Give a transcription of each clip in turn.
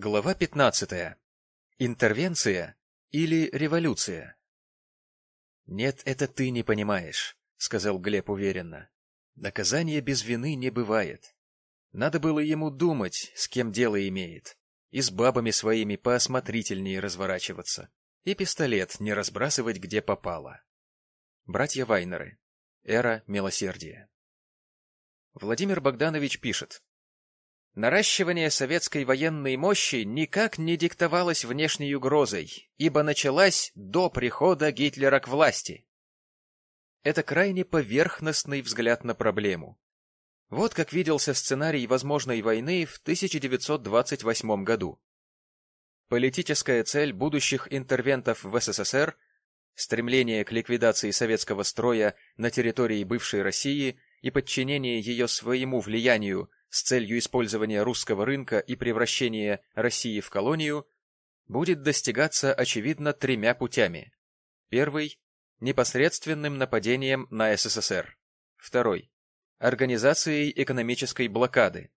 Глава 15. Интервенция или революция? Нет, это ты не понимаешь, сказал Глеб уверенно. Наказания без вины не бывает. Надо было ему думать, с кем дело имеет, и с бабами своими поосмотрительнее разворачиваться, и пистолет не разбрасывать где попало. Братья Вайнеры. Эра милосердия. Владимир Богданович пишет. Наращивание советской военной мощи никак не диктовалось внешней угрозой, ибо началась до прихода Гитлера к власти. Это крайне поверхностный взгляд на проблему. Вот как виделся сценарий возможной войны в 1928 году. Политическая цель будущих интервентов в СССР – стремление к ликвидации советского строя на территории бывшей России и подчинение ее своему влиянию с целью использования русского рынка и превращения России в колонию будет достигаться, очевидно, тремя путями. Первый – непосредственным нападением на СССР. Второй – организацией экономической блокады.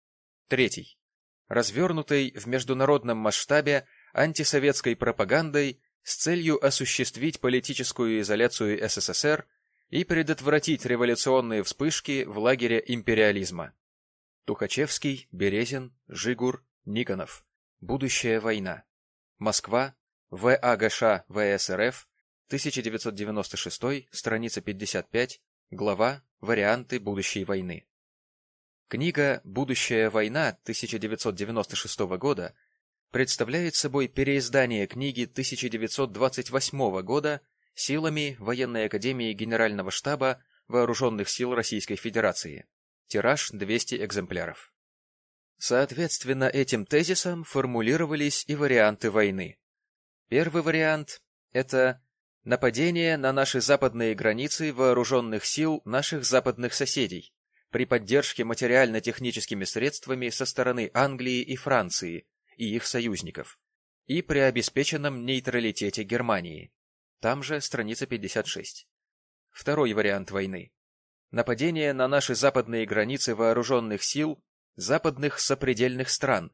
Третий – развернутой в международном масштабе антисоветской пропагандой с целью осуществить политическую изоляцию СССР и предотвратить революционные вспышки в лагере империализма. Тухачевский, Березин, Жигур, Никонов. Будущая война. Москва. ВАГШ ВСРФ. 1996, страница 55, глава «Варианты будущей войны». Книга «Будущая война» 1996 года представляет собой переиздание книги 1928 года силами Военной академии Генерального штаба Вооруженных сил Российской Федерации. Тираж 200 экземпляров. Соответственно, этим тезисам формулировались и варианты войны. Первый вариант – это нападение на наши западные границы вооруженных сил наших западных соседей при поддержке материально-техническими средствами со стороны Англии и Франции и их союзников и при обеспеченном нейтралитете Германии. Там же страница 56. Второй вариант войны нападение на наши западные границы вооруженных сил западных сопредельных стран,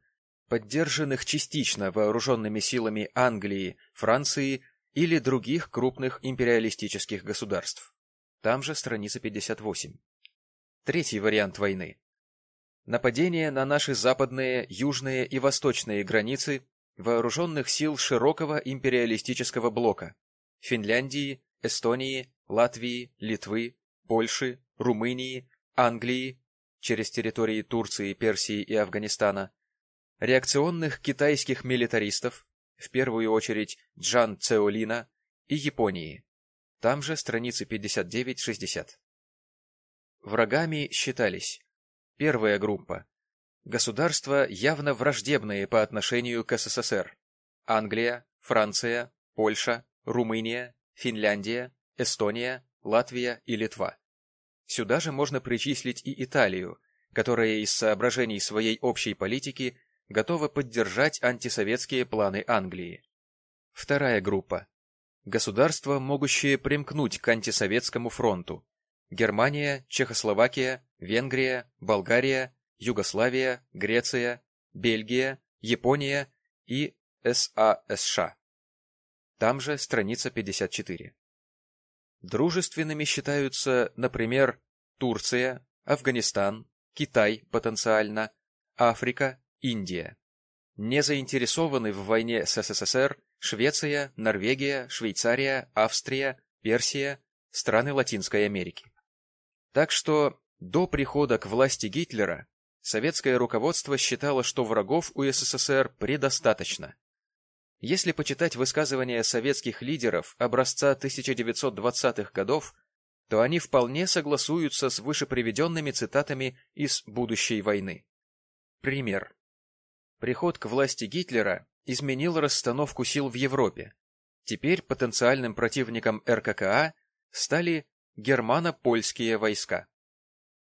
поддержанных частично вооруженными силами Англии, Франции или других крупных империалистических государств. Там же страница 58. Третий вариант войны. Нападение на наши западные, южные и восточные границы вооруженных сил широкого империалистического блока Финляндии, Эстонии, Латвии, Литвы, Польши, Румынии, Англии, через территории Турции, Персии и Афганистана, реакционных китайских милитаристов, в первую очередь Джан Цеолина, и Японии. Там же страницы 59-60. Врагами считались первая группа – государства, явно враждебные по отношению к СССР – Англия, Франция, Польша, Румыния, Финляндия, Эстония, Латвия и Литва. Сюда же можно причислить и Италию, которая из соображений своей общей политики готова поддержать антисоветские планы Англии. Вторая группа. Государства, могущие примкнуть к антисоветскому фронту. Германия, Чехословакия, Венгрия, Болгария, Югославия, Греция, Бельгия, Япония и САСШ. Там же страница 54. Дружественными считаются, например, Турция, Афганистан, Китай потенциально, Африка, Индия. Не заинтересованы в войне с СССР Швеция, Норвегия, Швейцария, Австрия, Персия, страны Латинской Америки. Так что до прихода к власти Гитлера советское руководство считало, что врагов у СССР предостаточно. Если почитать высказывания советских лидеров образца 1920-х годов, то они вполне согласуются с вышеприведенными цитатами из «Будущей войны». Пример. Приход к власти Гитлера изменил расстановку сил в Европе. Теперь потенциальным противником РККА стали германо-польские войска.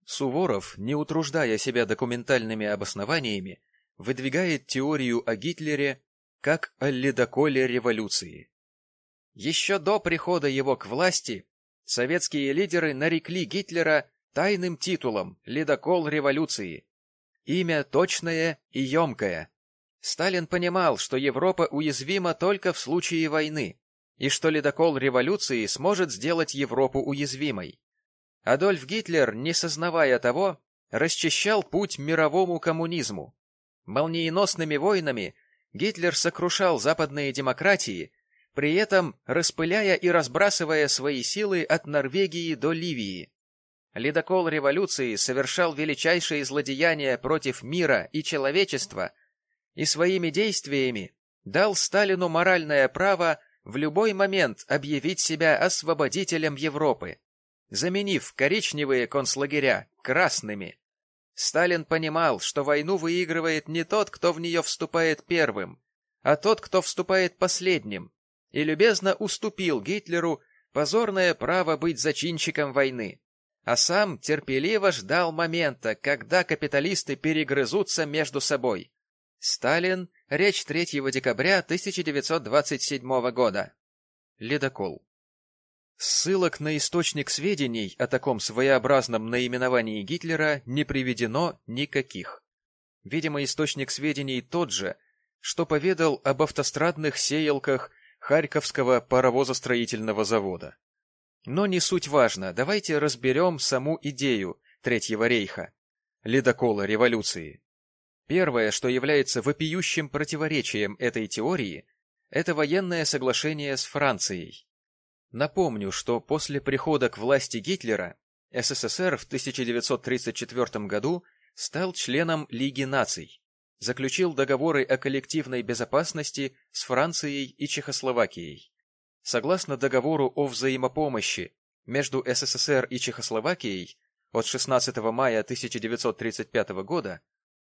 Суворов, не утруждая себя документальными обоснованиями, выдвигает теорию о Гитлере как о ледоколе революции. Еще до прихода его к власти советские лидеры нарекли Гитлера тайным титулом «Ледокол революции». Имя точное и емкое. Сталин понимал, что Европа уязвима только в случае войны, и что ледокол революции сможет сделать Европу уязвимой. Адольф Гитлер, не сознавая того, расчищал путь мировому коммунизму. Молниеносными войнами Гитлер сокрушал западные демократии, при этом распыляя и разбрасывая свои силы от Норвегии до Ливии. Ледокол революции совершал величайшие злодеяния против мира и человечества и своими действиями дал Сталину моральное право в любой момент объявить себя освободителем Европы заменив коричневые концлагеря красными. Сталин понимал, что войну выигрывает не тот, кто в нее вступает первым, а тот, кто вступает последним, и любезно уступил Гитлеру позорное право быть зачинщиком войны, а сам терпеливо ждал момента, когда капиталисты перегрызутся между собой. Сталин. Речь 3 декабря 1927 года. Ледокол. Ссылок на источник сведений о таком своеобразном наименовании Гитлера не приведено никаких. Видимо, источник сведений тот же, что поведал об автострадных сеялках Харьковского паровозостроительного завода. Но не суть важно, давайте разберем саму идею Третьего рейха, ледокола революции. Первое, что является вопиющим противоречием этой теории, это военное соглашение с Францией. Напомню, что после прихода к власти Гитлера СССР в 1934 году стал членом Лиги наций, заключил договоры о коллективной безопасности с Францией и Чехословакией. Согласно договору о взаимопомощи между СССР и Чехословакией от 16 мая 1935 года,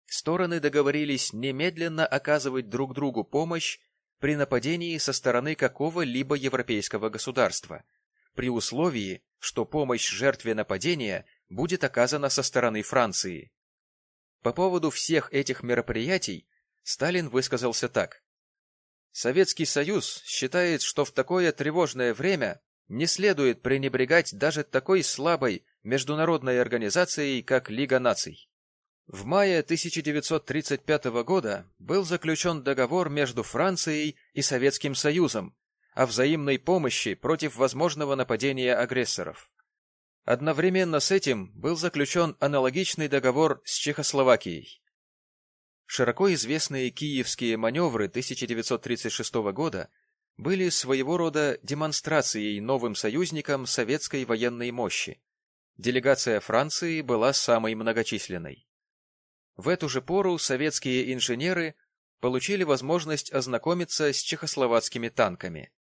стороны договорились немедленно оказывать друг другу помощь при нападении со стороны какого-либо европейского государства, при условии, что помощь жертве нападения будет оказана со стороны Франции. По поводу всех этих мероприятий Сталин высказался так. Советский Союз считает, что в такое тревожное время не следует пренебрегать даже такой слабой международной организацией, как Лига наций. В мае 1935 года был заключен договор между Францией и Советским Союзом о взаимной помощи против возможного нападения агрессоров. Одновременно с этим был заключен аналогичный договор с Чехословакией. Широко известные киевские маневры 1936 года были своего рода демонстрацией новым союзникам советской военной мощи. Делегация Франции была самой многочисленной. В эту же пору советские инженеры получили возможность ознакомиться с чехословацкими танками.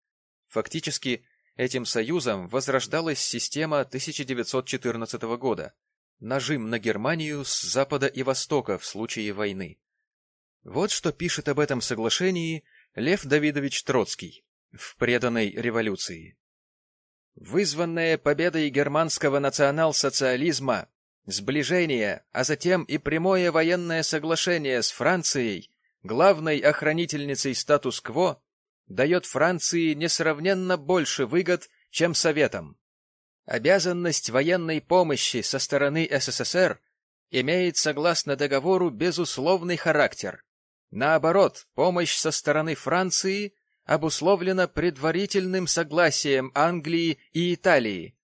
Фактически, этим союзом возрождалась система 1914 года, нажим на Германию с запада и востока в случае войны. Вот что пишет об этом соглашении Лев Давидович Троцкий в преданной революции. Вызванная победой германского национал-социализма Сближение, а затем и прямое военное соглашение с Францией, главной охранительницей статус-кво, дает Франции несравненно больше выгод, чем Советам. Обязанность военной помощи со стороны СССР имеет, согласно договору, безусловный характер. Наоборот, помощь со стороны Франции обусловлена предварительным согласием Англии и Италии,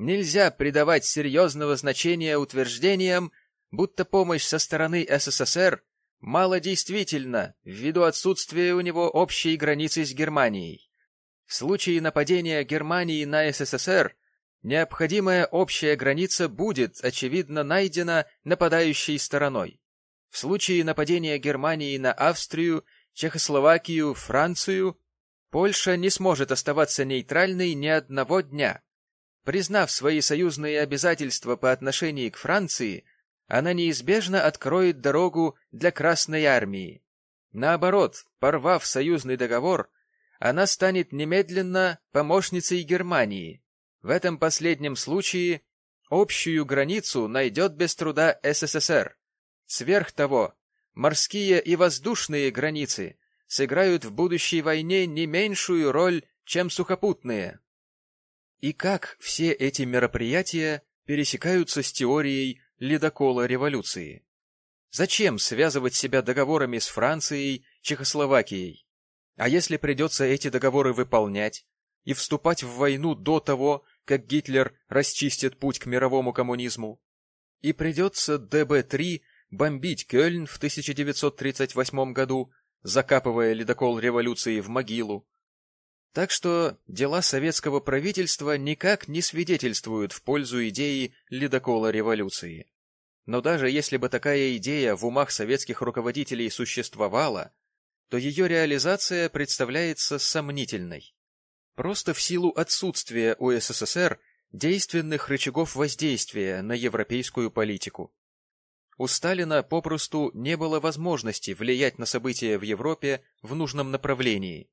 Нельзя придавать серьезного значения утверждениям, будто помощь со стороны СССР малодействительна ввиду отсутствия у него общей границы с Германией. В случае нападения Германии на СССР необходимая общая граница будет, очевидно, найдена нападающей стороной. В случае нападения Германии на Австрию, Чехословакию, Францию, Польша не сможет оставаться нейтральной ни одного дня. Признав свои союзные обязательства по отношению к Франции, она неизбежно откроет дорогу для Красной Армии. Наоборот, порвав союзный договор, она станет немедленно помощницей Германии. В этом последнем случае общую границу найдет без труда СССР. Сверх того, морские и воздушные границы сыграют в будущей войне не меньшую роль, чем сухопутные. И как все эти мероприятия пересекаются с теорией ледокола революции? Зачем связывать себя договорами с Францией Чехословакией. А если придется эти договоры выполнять и вступать в войну до того, как Гитлер расчистит путь к мировому коммунизму? И придется ДБ-3 бомбить Кёльн в 1938 году, закапывая ледокол революции в могилу. Так что дела советского правительства никак не свидетельствуют в пользу идеи ледокола революции. Но даже если бы такая идея в умах советских руководителей существовала, то ее реализация представляется сомнительной. Просто в силу отсутствия у СССР действенных рычагов воздействия на европейскую политику. У Сталина попросту не было возможности влиять на события в Европе в нужном направлении.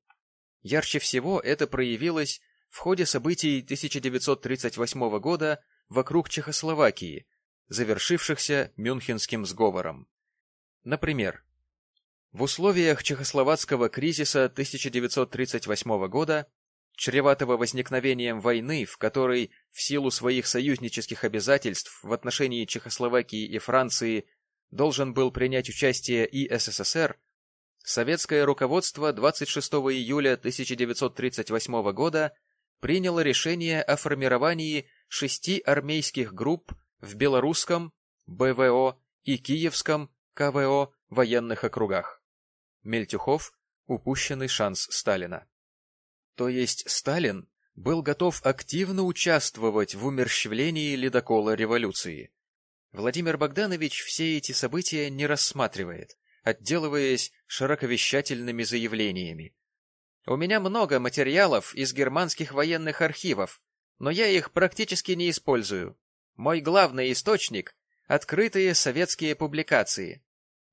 Ярче всего это проявилось в ходе событий 1938 года вокруг Чехословакии, завершившихся Мюнхенским сговором. Например, в условиях чехословацкого кризиса 1938 года чреватого возникновением войны, в которой в силу своих союзнических обязательств в отношении Чехословакии и Франции должен был принять участие и СССР, советское руководство 26 июля 1938 года приняло решение о формировании шести армейских групп в белорусском БВО и киевском КВО военных округах. Мельтюхов – упущенный шанс Сталина. То есть Сталин был готов активно участвовать в умерщвлении ледокола революции. Владимир Богданович все эти события не рассматривает, отделываясь широковещательными заявлениями. У меня много материалов из германских военных архивов, но я их практически не использую. Мой главный источник — открытые советские публикации.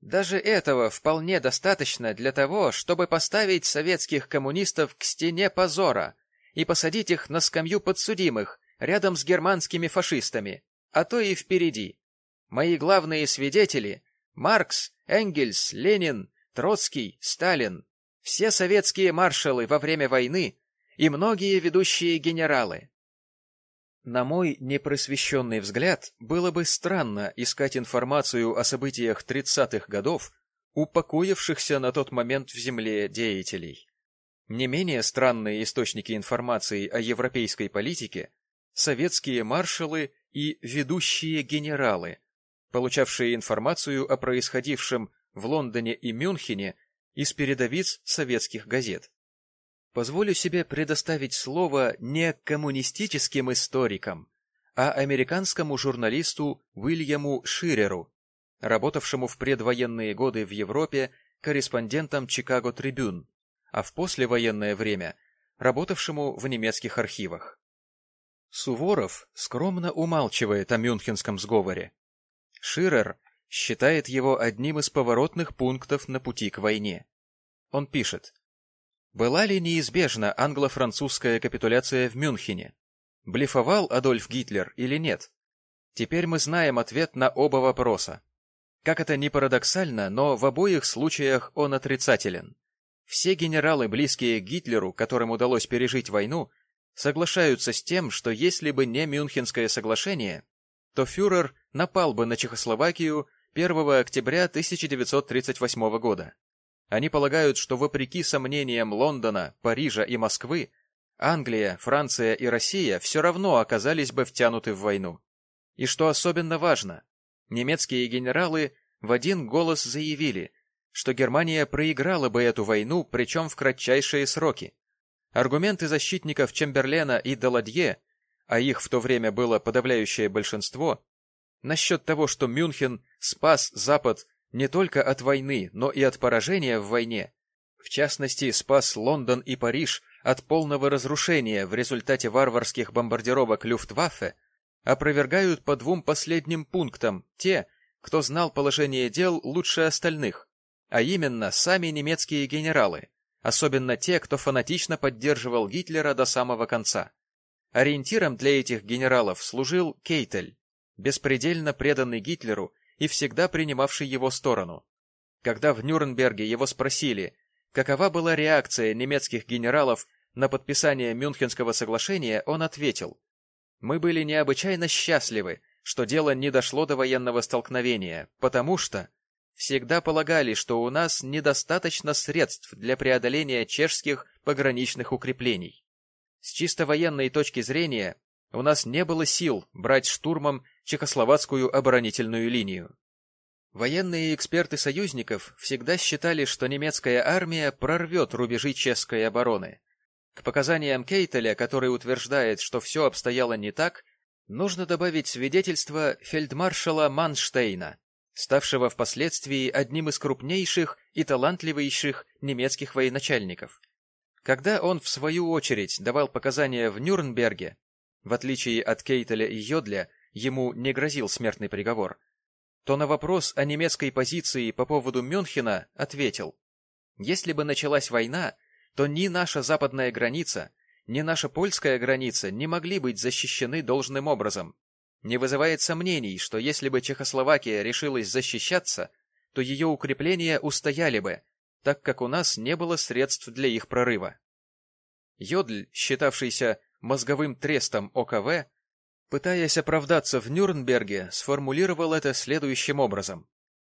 Даже этого вполне достаточно для того, чтобы поставить советских коммунистов к стене позора и посадить их на скамью подсудимых рядом с германскими фашистами, а то и впереди. Мои главные свидетели — Маркс, Энгельс, Ленин, Троцкий, Сталин, все советские маршалы во время войны и многие ведущие генералы. На мой непросвещенный взгляд, было бы странно искать информацию о событиях 30-х годов, упокоившихся на тот момент в земле деятелей. Не менее странные источники информации о европейской политике – советские маршалы и ведущие генералы, получавшие информацию о происходившем в Лондоне и Мюнхене из передовиц советских газет. Позволю себе предоставить слово не коммунистическим историкам, а американскому журналисту Уильяму Ширеру, работавшему в предвоенные годы в Европе корреспондентом Чикаго Трибюн, а в послевоенное время работавшему в немецких архивах. Суворов скромно умалчивает о Мюнхенском сговоре. Ширер считает его одним из поворотных пунктов на пути к войне. Он пишет, была ли неизбежна англо-французская капитуляция в Мюнхене? Блефовал Адольф Гитлер или нет? Теперь мы знаем ответ на оба вопроса. Как это ни парадоксально, но в обоих случаях он отрицателен. Все генералы, близкие к Гитлеру, которым удалось пережить войну, соглашаются с тем, что если бы не Мюнхенское соглашение, то фюрер напал бы на Чехословакию 1 октября 1938 года. Они полагают, что вопреки сомнениям Лондона, Парижа и Москвы, Англия, Франция и Россия все равно оказались бы втянуты в войну. И что особенно важно, немецкие генералы в один голос заявили, что Германия проиграла бы эту войну, причем в кратчайшие сроки. Аргументы защитников Чемберлена и Даладье, а их в то время было подавляющее большинство, насчет того, что Мюнхен спас Запад не только от войны, но и от поражения в войне. В частности, спас Лондон и Париж от полного разрушения в результате варварских бомбардировок Люфтваффе, опровергают по двум последним пунктам те, кто знал положение дел лучше остальных, а именно сами немецкие генералы, особенно те, кто фанатично поддерживал Гитлера до самого конца. Ориентиром для этих генералов служил Кейтель, беспредельно преданный Гитлеру и всегда принимавший его сторону. Когда в Нюрнберге его спросили, какова была реакция немецких генералов на подписание Мюнхенского соглашения, он ответил, «Мы были необычайно счастливы, что дело не дошло до военного столкновения, потому что всегда полагали, что у нас недостаточно средств для преодоления чешских пограничных укреплений. С чисто военной точки зрения у нас не было сил брать штурмом чехословацкую оборонительную линию. Военные эксперты союзников всегда считали, что немецкая армия прорвет рубежи чешской обороны. К показаниям Кейтеля, который утверждает, что все обстояло не так, нужно добавить свидетельство фельдмаршала Манштейна, ставшего впоследствии одним из крупнейших и талантливейших немецких военачальников. Когда он, в свою очередь, давал показания в Нюрнберге, в отличие от Кейтеля и Йодля, ему не грозил смертный приговор, то на вопрос о немецкой позиции по поводу Мюнхена ответил, «Если бы началась война, то ни наша западная граница, ни наша польская граница не могли быть защищены должным образом. Не вызывает сомнений, что если бы Чехословакия решилась защищаться, то ее укрепления устояли бы, так как у нас не было средств для их прорыва. Йодль, считавшийся мозговым трестом ОКВ, пытаясь оправдаться в Нюрнберге, сформулировал это следующим образом.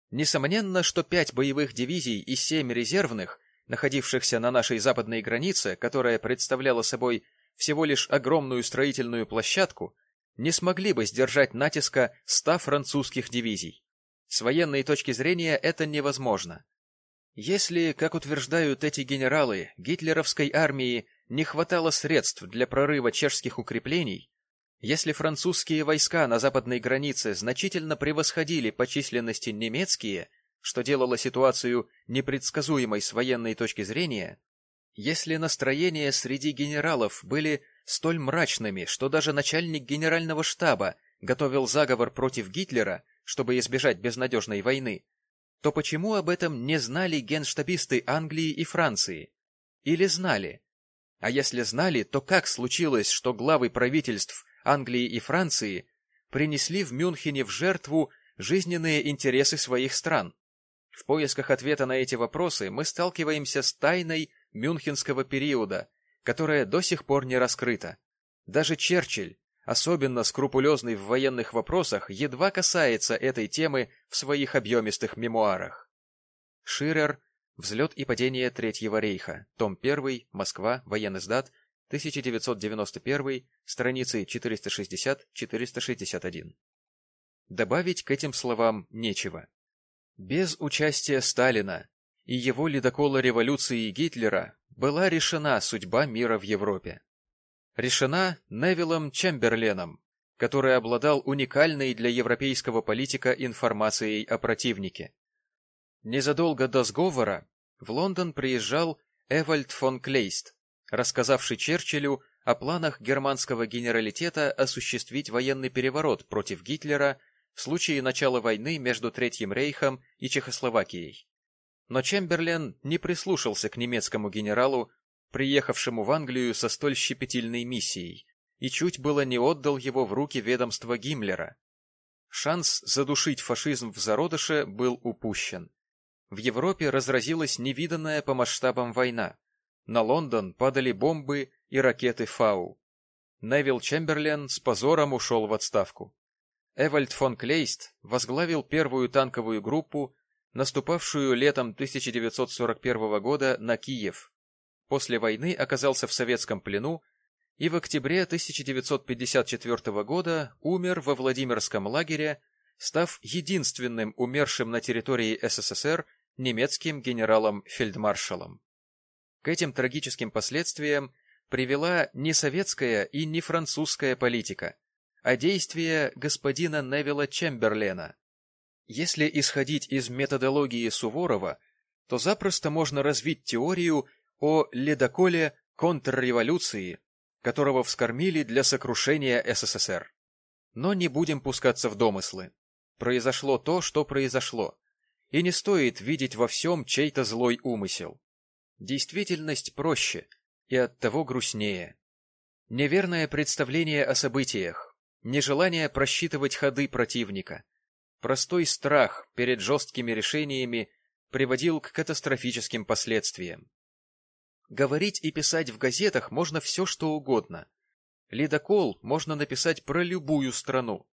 Несомненно, что пять боевых дивизий и семь резервных, находившихся на нашей западной границе, которая представляла собой всего лишь огромную строительную площадку, не смогли бы сдержать натиска ста французских дивизий. С военной точки зрения это невозможно. Если, как утверждают эти генералы, гитлеровской армии не хватало средств для прорыва чешских укреплений, если французские войска на западной границе значительно превосходили по численности немецкие, что делало ситуацию непредсказуемой с военной точки зрения, если настроения среди генералов были столь мрачными, что даже начальник генерального штаба готовил заговор против Гитлера, чтобы избежать безнадежной войны, то почему об этом не знали генштабисты Англии и Франции? Или знали? А если знали, то как случилось, что главы правительств Англии и Франции принесли в Мюнхене в жертву жизненные интересы своих стран? В поисках ответа на эти вопросы мы сталкиваемся с тайной мюнхенского периода, которая до сих пор не раскрыта. Даже Черчилль, особенно скрупулезный в военных вопросах, едва касается этой темы в своих объемистых мемуарах. Ширер «Взлет и падение Третьего рейха», том 1, Москва, военный сдат, 1991, страницы 460-461. Добавить к этим словам нечего. Без участия Сталина и его ледокола революции Гитлера была решена судьба мира в Европе. Решена Невиллом Чемберленом, который обладал уникальной для европейского политика информацией о противнике. Незадолго до сговора в Лондон приезжал Эвальд фон Клейст, рассказавший Черчиллю о планах германского генералитета осуществить военный переворот против Гитлера в случае начала войны между Третьим рейхом и Чехословакией. Но Чемберлен не прислушался к немецкому генералу, приехавшему в Англию со столь щепетильной миссией, и чуть было не отдал его в руки ведомства Гиммлера. Шанс задушить фашизм в зародыше был упущен. В Европе разразилась невиданная по масштабам война. На Лондон падали бомбы и ракеты Фау. Невил Чемберлен с позором ушел в отставку. Эвальд фон Клейст возглавил первую танковую группу наступавшую летом 1941 года на Киев. После войны оказался в советском плену и в октябре 1954 года умер во Владимирском лагере, став единственным умершим на территории СССР немецким генералом-фельдмаршалом. К этим трагическим последствиям привела не советская и не французская политика, а действия господина Невилла Чемберлена, если исходить из методологии Суворова, то запросто можно развить теорию о ледоколе контрреволюции, которого вскормили для сокрушения СССР. Но не будем пускаться в домыслы. Произошло то, что произошло, и не стоит видеть во всем чей-то злой умысел. Действительность проще и оттого грустнее. Неверное представление о событиях, нежелание просчитывать ходы противника — Простой страх перед жесткими решениями приводил к катастрофическим последствиям. Говорить и писать в газетах можно все, что угодно. Ледокол можно написать про любую страну.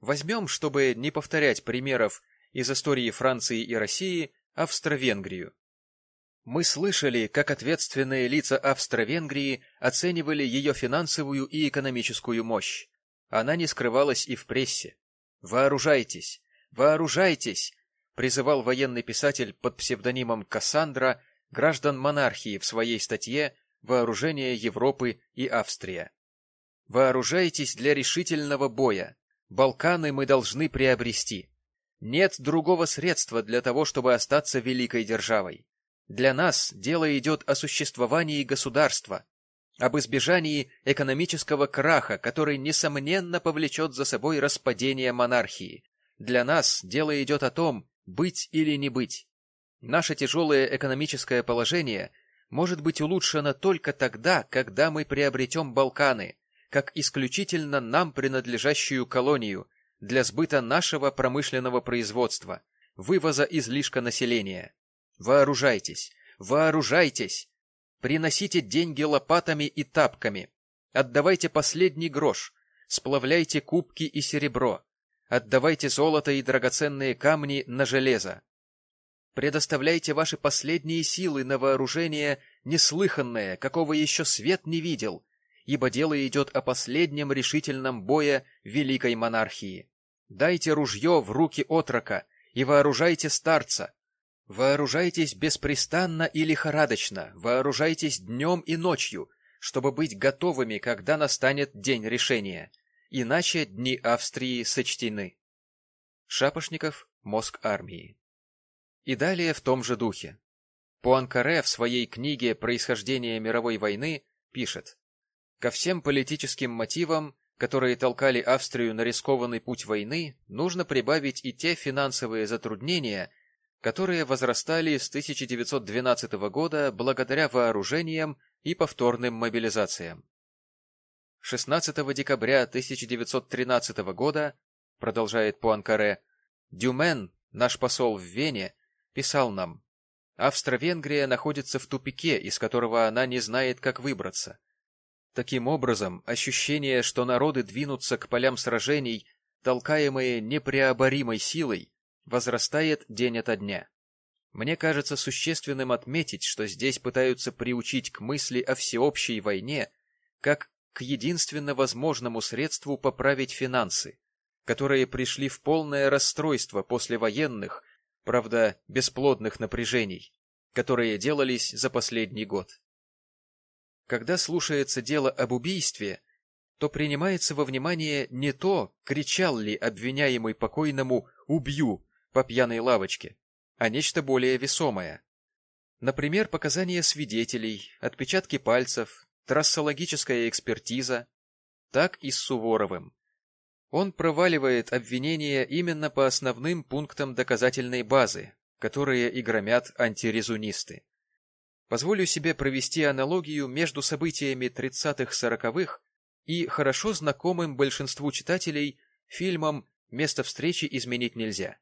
Возьмем, чтобы не повторять примеров из истории Франции и России Австро-Венгрию. Мы слышали, как ответственные лица Австро-Венгрии оценивали ее финансовую и экономическую мощь. Она не скрывалась и в прессе. «Вооружайтесь! Вооружайтесь!» призывал военный писатель под псевдонимом Кассандра граждан монархии в своей статье «Вооружение Европы и Австрия». «Вооружайтесь для решительного боя. Балканы мы должны приобрести. Нет другого средства для того, чтобы остаться великой державой. Для нас дело идет о существовании государства, об избежании экономического краха, который, несомненно, повлечет за собой распадение монархии. Для нас дело идет о том, быть или не быть. Наше тяжелое экономическое положение может быть улучшено только тогда, когда мы приобретем Балканы, как исключительно нам принадлежащую колонию, для сбыта нашего промышленного производства, вывоза излишка населения. Вооружайтесь! Вооружайтесь! Приносите деньги лопатами и тапками. Отдавайте последний грош. Сплавляйте кубки и серебро. Отдавайте золото и драгоценные камни на железо. Предоставляйте ваши последние силы на вооружение неслыханное, какого еще свет не видел, ибо дело идет о последнем решительном бое великой монархии. Дайте ружье в руки отрока и вооружайте старца, Вооружайтесь беспрестанно и лихорадочно, вооружайтесь днем и ночью, чтобы быть готовыми, когда настанет день решения. Иначе дни Австрии сочтены. Шапошников «Мозг армии». И далее в том же духе. Пуанкаре в своей книге «Происхождение мировой войны» пишет «Ко всем политическим мотивам, которые толкали Австрию на рискованный путь войны, нужно прибавить и те финансовые затруднения, которые возрастали с 1912 года благодаря вооружениям и повторным мобилизациям. 16 декабря 1913 года, продолжает Пуанкаре, Дюмен, наш посол в Вене, писал нам, Австро-Венгрия находится в тупике, из которого она не знает, как выбраться. Таким образом, ощущение, что народы двинутся к полям сражений, толкаемые непреоборимой силой, возрастает день ото дня. Мне кажется существенным отметить, что здесь пытаются приучить к мысли о всеобщей войне как к единственно возможному средству поправить финансы, которые пришли в полное расстройство после военных, правда, бесплодных напряжений, которые делались за последний год. Когда слушается дело об убийстве, то принимается во внимание не то, кричал ли обвиняемый покойному «убью», по пьяной лавочке, а нечто более весомое. Например, показания свидетелей, отпечатки пальцев, трассологическая экспертиза. Так и с Суворовым. Он проваливает обвинения именно по основным пунктам доказательной базы, которые и громят антирезунисты. Позволю себе провести аналогию между событиями 30-х-40-х и хорошо знакомым большинству читателей фильмом «Место встречи изменить нельзя».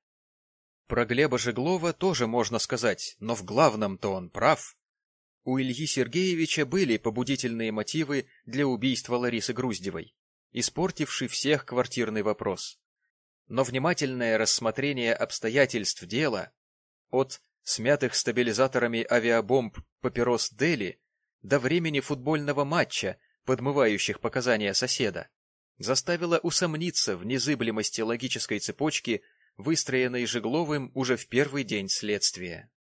Про Глеба Жеглова тоже можно сказать, но в главном-то он прав. У Ильи Сергеевича были побудительные мотивы для убийства Ларисы Груздевой, испортивший всех квартирный вопрос. Но внимательное рассмотрение обстоятельств дела от смятых стабилизаторами авиабомб папирос Дели до времени футбольного матча, подмывающих показания соседа, заставило усомниться в незыблемости логической цепочки выстроенной Жегловым уже в первый день следствия.